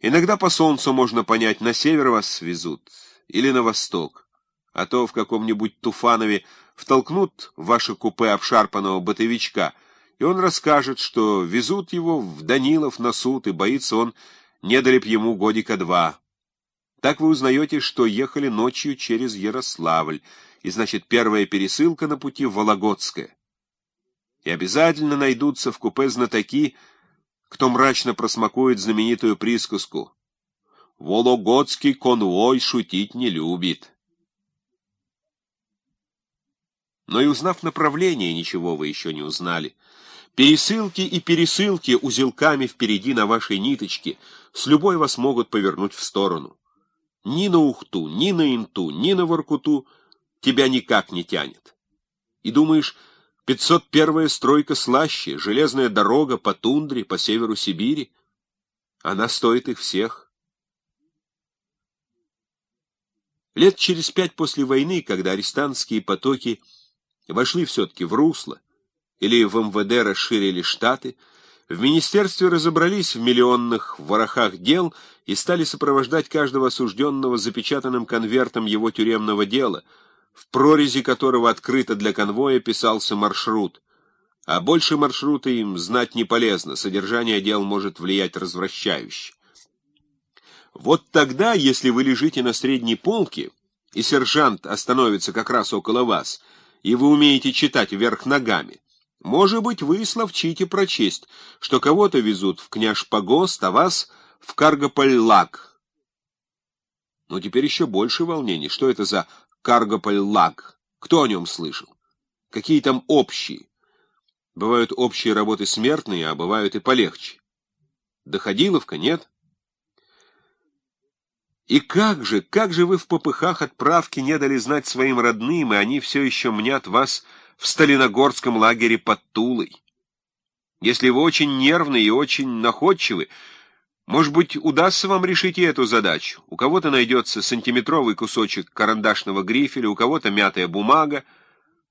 Иногда по солнцу можно понять, на север вас везут или на восток, а то в каком-нибудь Туфанове втолкнут в ваше купе обшарпанного бытовичка, и он расскажет, что везут его в Данилов на суд, и боится он, не дали б ему годика два. Так вы узнаете, что ехали ночью через Ярославль, и, значит, первая пересылка на пути в Вологодское. И обязательно найдутся в купе знатоки, кто мрачно просмакует знаменитую присказку «Вологодский конвой шутить не любит». Но и узнав направление, ничего вы еще не узнали. Пересылки и пересылки узелками впереди на вашей ниточке с любой вас могут повернуть в сторону. Ни на Ухту, ни на Инту, ни на Воркуту тебя никак не тянет. И думаешь, 501-я стройка слаще, железная дорога по тундре, по северу Сибири, она стоит их всех. Лет через пять после войны, когда арестантские потоки вошли все-таки в русло, или в МВД расширили штаты, в министерстве разобрались в миллионных ворохах дел и стали сопровождать каждого осужденного запечатанным конвертом его тюремного дела, в прорези которого открыто для конвоя писался маршрут. А больше маршрута им знать не полезно, содержание дел может влиять развращающе. Вот тогда, если вы лежите на средней полке, и сержант остановится как раз около вас — и вы умеете читать вверх ногами, может быть, вы словчите прочесть, что кого-то везут в Княж-Погост, а вас в Каргополь-Лаг. Ну, теперь еще больше волнений. Что это за Каргополь-Лаг? Кто о нем слышал? Какие там общие? Бывают общие работы смертные, а бывают и полегче. Доходиловка, нет? И как же, как же вы в попыхах отправки не дали знать своим родным, и они все еще мнят вас в Сталиногорском лагере под Тулой? Если вы очень нервны и очень находчивы, может быть, удастся вам решить и эту задачу. У кого-то найдется сантиметровый кусочек карандашного грифеля, у кого-то мятая бумага.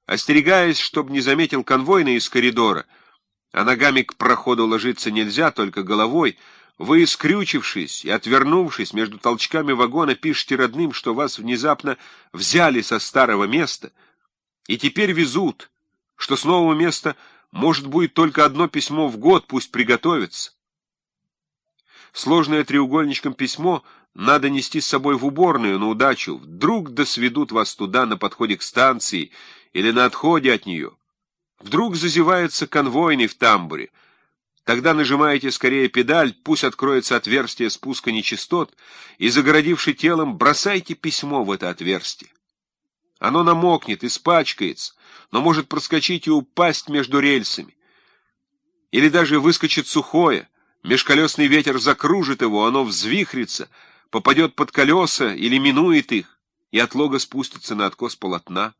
Остерегаясь, чтобы не заметил конвойный из коридора, а ногами к проходу ложиться нельзя, только головой — вы, скрючившись и отвернувшись между толчками вагона, пишете родным, что вас внезапно взяли со старого места и теперь везут, что с нового места может будет только одно письмо в год, пусть приготовится. Сложное треугольничком письмо надо нести с собой в уборную на удачу. Вдруг досведут вас туда на подходе к станции или на отходе от нее. Вдруг зазевается конвойный в тамбуре — Тогда нажимаете скорее педаль, пусть откроется отверстие спуска нечистот, и, загородивши телом, бросайте письмо в это отверстие. Оно намокнет, испачкается, но может проскочить и упасть между рельсами. Или даже выскочит сухое, межколесный ветер закружит его, оно взвихрится, попадет под колеса или минует их, и от лога спустится на откос полотна.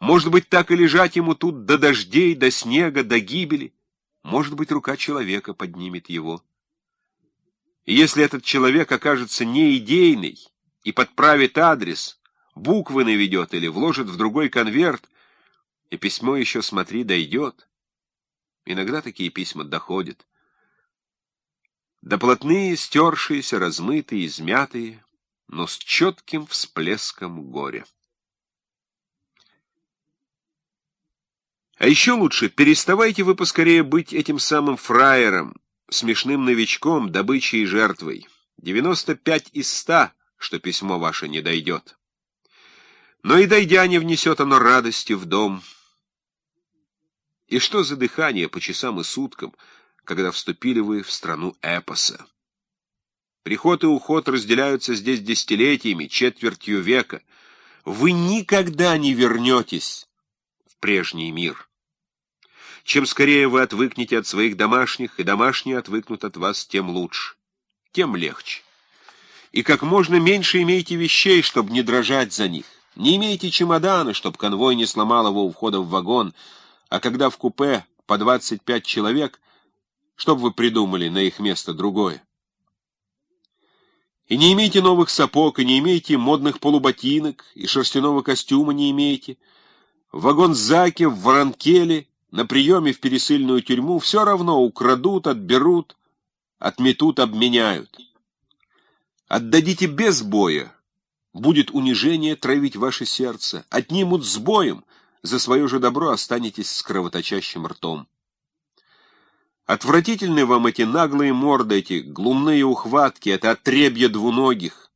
Может быть, так и лежать ему тут до дождей, до снега, до гибели. Может быть, рука человека поднимет его. И если этот человек окажется не идейный и подправит адрес, буквы наведет или вложит в другой конверт, и письмо еще, смотри, дойдет. Иногда такие письма доходят. Доплотные, стершиеся, размытые, измятые, но с четким всплеском горя. А еще лучше, переставайте вы поскорее быть этим самым фраером, смешным новичком, добычей и жертвой. 95 из 100, что письмо ваше не дойдет. Но и дойдя, не внесет оно радости в дом. И что за дыхание по часам и суткам, когда вступили вы в страну эпоса? Приход и уход разделяются здесь десятилетиями, четвертью века. Вы никогда не вернетесь в прежний мир. Чем скорее вы отвыкнете от своих домашних, и домашние отвыкнут от вас, тем лучше, тем легче. И как можно меньше имейте вещей, чтобы не дрожать за них. Не имейте чемодана, чтобы конвой не сломал его у входа в вагон, а когда в купе по 25 человек, чтобы вы придумали на их место другое. И не имейте новых сапог, и не имейте модных полуботинок, и шерстяного костюма не имейте. В вагон-заке, в воронкеле на приеме в пересыльную тюрьму все равно украдут, отберут, отметут, обменяют. Отдадите без боя, будет унижение травить ваше сердце, отнимут с боем, за свое же добро останетесь с кровоточащим ртом. Отвратительны вам эти наглые морды, эти глумные ухватки, это отребье двуногих.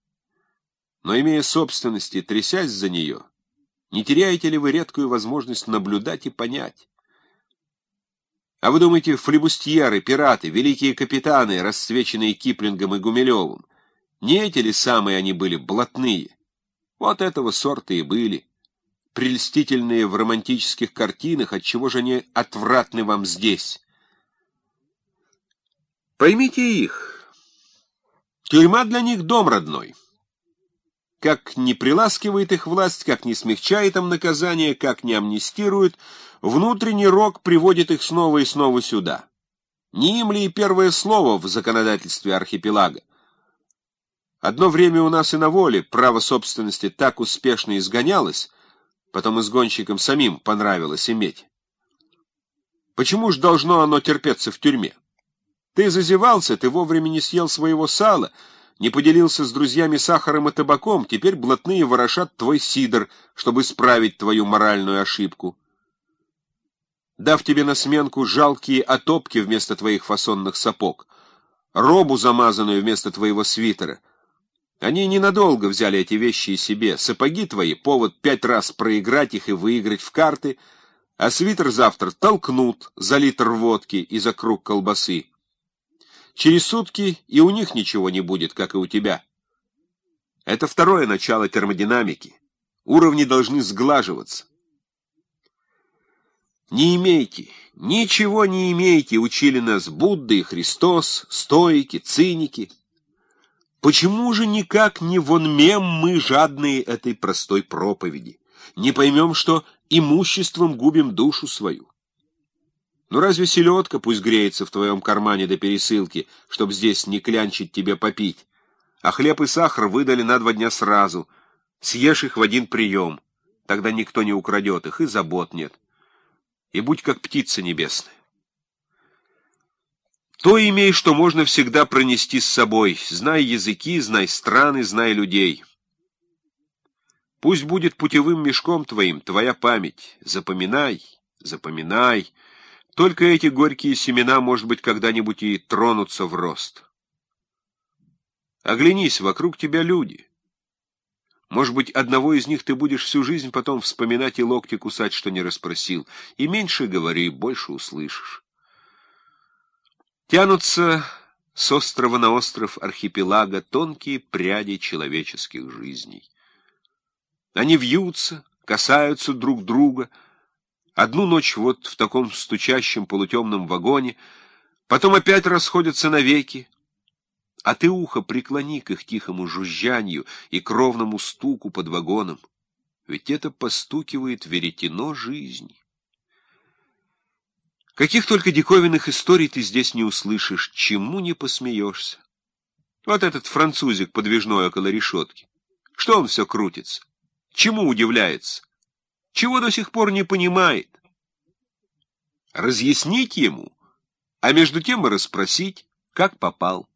Но, имея собственности, трясясь за нее, не теряете ли вы редкую возможность наблюдать и понять? А вы думаете, флебустьеры, пираты, великие капитаны, расцвеченные Киплингом и Гумилевым, не эти ли самые они были, блатные? Вот этого сорта и были. Прельстительные в романтических картинах, отчего же они отвратны вам здесь? Поймите их. Тюрьма для них дом родной. Как не приласкивает их власть, как не смягчает им наказание, как не амнистирует, внутренний рок приводит их снова и снова сюда. Не им ли и первое слово в законодательстве архипелага? Одно время у нас и на воле право собственности так успешно изгонялось, потом изгонщикам самим понравилось иметь. Почему ж должно оно терпеться в тюрьме? Ты зазевался, ты вовремя не съел своего сала, не поделился с друзьями сахаром и табаком, теперь блатные ворошат твой сидр, чтобы исправить твою моральную ошибку. Дав тебе на сменку жалкие отопки вместо твоих фасонных сапог, робу замазанную вместо твоего свитера, они ненадолго взяли эти вещи себе. Сапоги твои — повод пять раз проиграть их и выиграть в карты, а свитер завтра толкнут за литр водки и за круг колбасы. Через сутки и у них ничего не будет, как и у тебя. Это второе начало термодинамики. Уровни должны сглаживаться. Не имейте, ничего не имейте, учили нас Будда и Христос, стоики, циники. Почему же никак не вонмем мы жадные этой простой проповеди? Не поймем, что имуществом губим душу свою? Ну разве селедка пусть греется в твоем кармане до пересылки, чтоб здесь не клянчить тебе попить? А хлеб и сахар выдали на два дня сразу. Съешь их в один прием. Тогда никто не украдет их, и забот нет. И будь как птица небесная. То имей, что можно всегда пронести с собой. Знай языки, знай страны, знай людей. Пусть будет путевым мешком твоим твоя память. Запоминай, запоминай. Только эти горькие семена, может быть, когда-нибудь и тронутся в рост. Оглянись, вокруг тебя люди. Может быть, одного из них ты будешь всю жизнь потом вспоминать и локти кусать, что не расспросил. И меньше говори, больше услышишь. Тянутся с острова на остров архипелага тонкие пряди человеческих жизней. Они вьются, касаются друг друга — Одну ночь вот в таком стучащем полутемном вагоне, потом опять расходятся навеки, а ты ухо преклони к их тихому жужжанию и кровному стуку под вагоном, ведь это постукивает веретено жизни. Каких только диковинных историй ты здесь не услышишь, чему не посмеешься. Вот этот французик подвижной около решетки. Что он все крутится? Чему удивляется? Чего до сих пор не понимает. Разъяснить ему, а между тем и расспросить, как попал.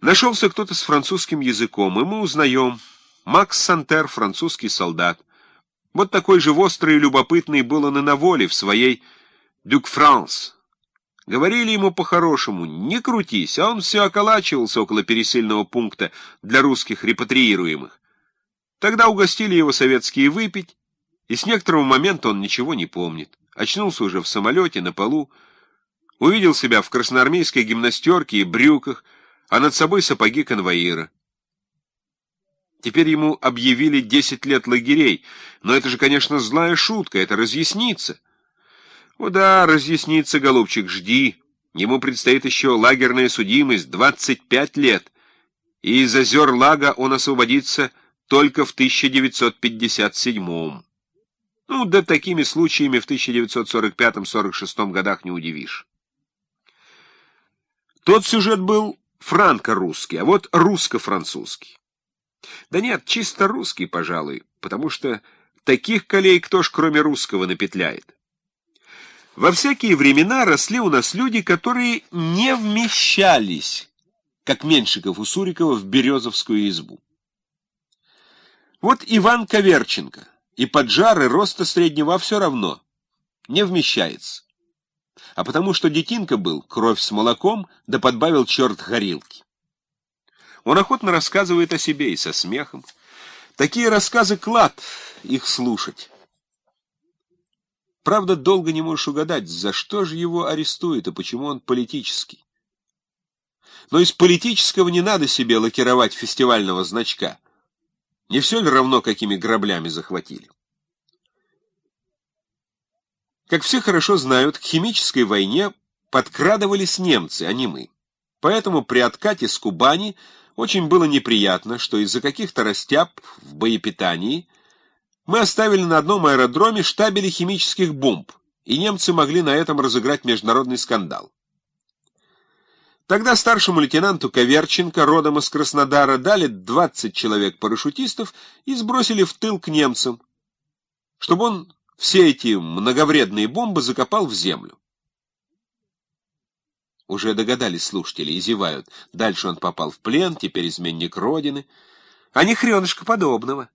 Нашелся кто-то с французским языком, и мы узнаем. Макс Сантер, французский солдат. Вот такой же острый и любопытный был он и на воле в своей «Дюк Франс». Говорили ему по-хорошему, не крутись, а он все околачивался около пересыльного пункта для русских репатриируемых. Тогда угостили его советские выпить, и с некоторого момента он ничего не помнит. Очнулся уже в самолете, на полу, увидел себя в красноармейской гимнастерке и брюках, а над собой сапоги конвоира. Теперь ему объявили 10 лет лагерей, но это же, конечно, злая шутка, это разъяснится. О да, разъяснится, голубчик, жди. Ему предстоит еще лагерная судимость, 25 лет, и из озер Лага он освободится только в 1957 -м. Ну, да такими случаями в 1945-46 годах не удивишь. Тот сюжет был франко-русский, а вот русско-французский. Да нет, чисто русский, пожалуй, потому что таких колей кто ж кроме русского напетляет. Во всякие времена росли у нас люди, которые не вмещались как Меньшиков у Сурикова в Березовскую избу. Вот Иван Коверченко, и поджар, и роста среднего все равно, не вмещается. А потому что детинка был, кровь с молоком, да подбавил черт горилки. Он охотно рассказывает о себе и со смехом. Такие рассказы клад их слушать. Правда, долго не можешь угадать, за что же его арестуют и почему он политический. Но из политического не надо себе лакировать фестивального значка. Не все ли равно, какими граблями захватили? Как все хорошо знают, к химической войне подкрадывались немцы, а не мы. Поэтому при откате с Кубани очень было неприятно, что из-за каких-то растяб в боепитании мы оставили на одном аэродроме штабели химических бомб, и немцы могли на этом разыграть международный скандал. Тогда старшему лейтенанту Коверченко, родом из Краснодара, дали 20 человек-парашютистов и сбросили в тыл к немцам, чтобы он все эти многовредные бомбы закопал в землю. Уже догадались слушатели и зевают. Дальше он попал в плен, теперь изменник Родины. А не хренышка подобного.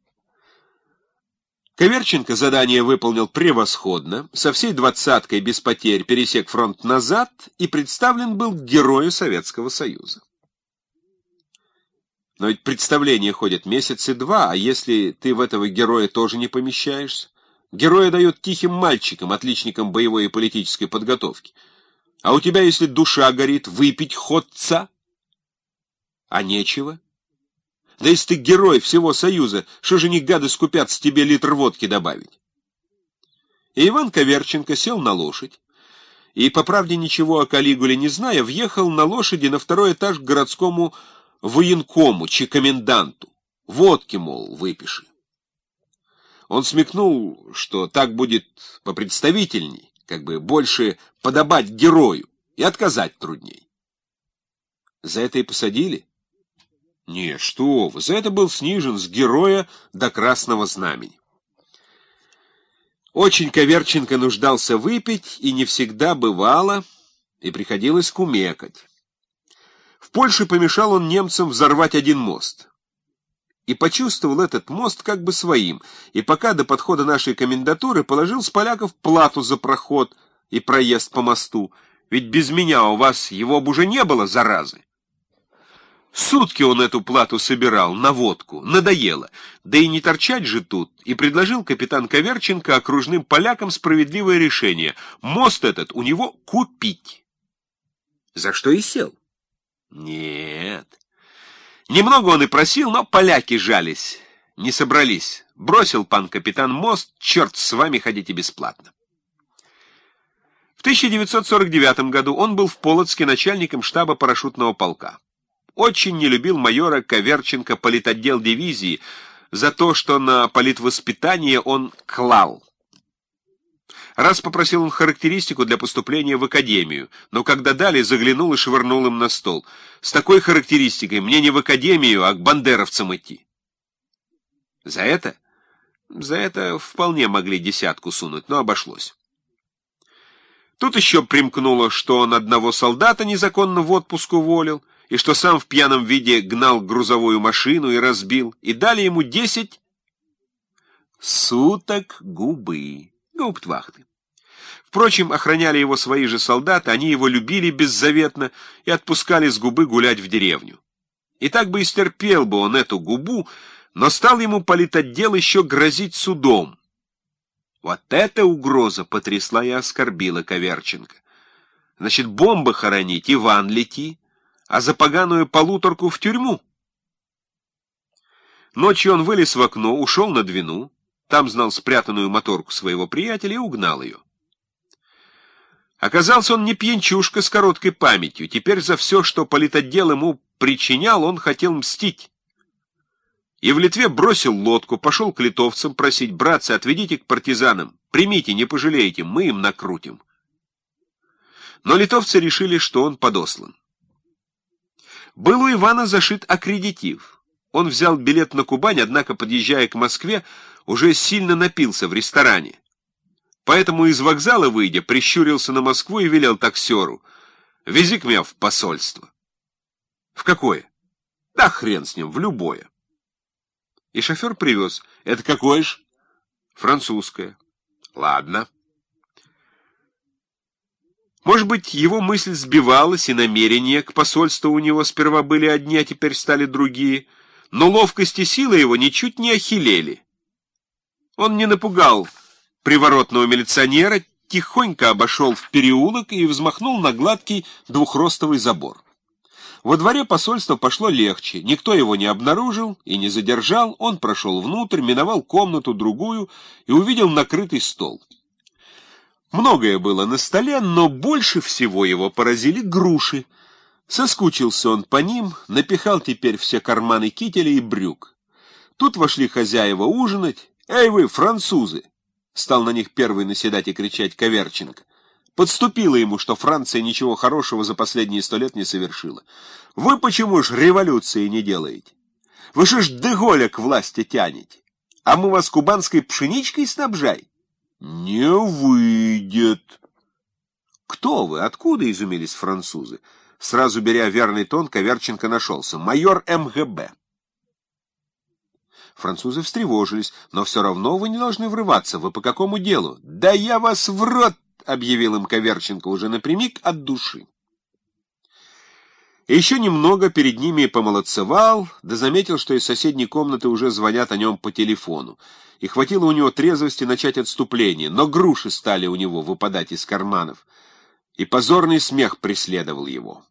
Коверченко задание выполнил превосходно, со всей двадцаткой без потерь пересек фронт назад и представлен был герою Советского Союза. Но ведь представления ходят месяцы два, а если ты в этого героя тоже не помещаешься? Героя дают тихим мальчикам, отличникам боевой и политической подготовки. А у тебя, если душа горит, выпить ходца? А нечего. Да если ты герой всего Союза, что же не гады скупятся тебе литр водки добавить? И Иван Коверченко сел на лошадь, и, по правде ничего о Калигуле не зная, въехал на лошади на второй этаж к городскому военкому, чи коменданту. Водки, мол, выпиши. Он смекнул, что так будет попредставительней, как бы больше подобать герою, и отказать трудней. За это и посадили? Не, что вы, за это был снижен с героя до красного знамени. Очень Коверченко нуждался выпить, и не всегда бывало, и приходилось кумекать. В Польше помешал он немцам взорвать один мост и почувствовал этот мост как бы своим, и пока до подхода нашей комендатуры положил с поляков плату за проход и проезд по мосту, ведь без меня у вас его бы уже не было, заразы. Сутки он эту плату собирал, на водку, надоело, да и не торчать же тут, и предложил капитан Коверченко окружным полякам справедливое решение — мост этот у него купить. За что и сел. Нет, Немного он и просил, но поляки жались, не собрались. Бросил пан капитан мост, черт с вами ходите бесплатно. В 1949 году он был в Полоцке начальником штаба парашютного полка. Очень не любил майора Коверченко политотдел дивизии за то, что на политвоспитание он клал. Раз попросил он характеристику для поступления в академию, но когда дали, заглянул и швырнул им на стол. С такой характеристикой мне не в академию, а к бандеровцам идти. За это? За это вполне могли десятку сунуть, но обошлось. Тут еще примкнуло, что он одного солдата незаконно в отпуск уволил, и что сам в пьяном виде гнал грузовую машину и разбил, и дали ему десять суток губы гауптвахты. Впрочем, охраняли его свои же солдаты, они его любили беззаветно и отпускали с губы гулять в деревню. И так бы истерпел бы он эту губу, но стал ему политотдел еще грозить судом. Вот эта угроза потрясла и оскорбила Коверченко. Значит, бомбы хоронить, Иван лети, а за поганую полуторку в тюрьму. Ночью он вылез в окно, ушел на Двину, там знал спрятанную моторку своего приятеля и угнал ее. Оказался он не пьянчушка с короткой памятью. Теперь за все, что политотдел ему причинял, он хотел мстить. И в Литве бросил лодку, пошел к литовцам просить, братцы, отведите к партизанам, примите, не пожалеете, мы им накрутим. Но литовцы решили, что он подослан. Был у Ивана зашит аккредитив. Он взял билет на Кубань, однако, подъезжая к Москве, уже сильно напился в ресторане. Поэтому из вокзала, выйдя, прищурился на Москву и велел таксеру «Вези к меня в посольство». В какое? Да хрен с ним, в любое. И шофер привез. Это какое ж? Французское. Ладно. Может быть, его мысль сбивалась, и намерения к посольству у него сперва были одни, а теперь стали другие, но ловкость и сила его ничуть не охилели. Он не напугал приворотного милиционера, тихонько обошел в переулок и взмахнул на гладкий двухростовый забор. Во дворе посольства пошло легче, никто его не обнаружил и не задержал, он прошел внутрь, миновал комнату другую и увидел накрытый стол. Многое было на столе, но больше всего его поразили груши. Соскучился он по ним, напихал теперь все карманы кителя и брюк. Тут вошли хозяева ужинать. «Эй вы, французы!» Стал на них первый наседать и кричать Коверченко. Подступило ему, что Франция ничего хорошего за последние сто лет не совершила. Вы почему ж революции не делаете? Вы же ж Деголя к власти тянете? А мы вас кубанской пшеничкой снабжай? Не выйдет. Кто вы? Откуда? Изумились французы. Сразу беря верный тон, Коверченко нашелся. Майор МГБ. Французы встревожились. Но все равно вы не должны врываться. Вы по какому делу? Да я вас в рот! — объявил им Коверченко уже напрямик от души. Еще немного перед ними помолодцевал, да заметил, что из соседней комнаты уже звонят о нем по телефону. И хватило у него трезвости начать отступление, но груши стали у него выпадать из карманов, и позорный смех преследовал его.